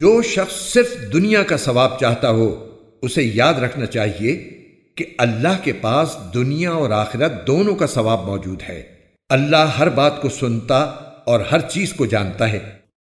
جو شخص صرف دنیا کا ثواب چاہتا ہو، اسے یاد رکھنا چاہیے کہ اللہ کے پاس دنیا اور آخرت دونوں کا ثواب موجود ہے۔ اللہ ہر بات کو سنتا اور ہر چیز کو جانتا ہے۔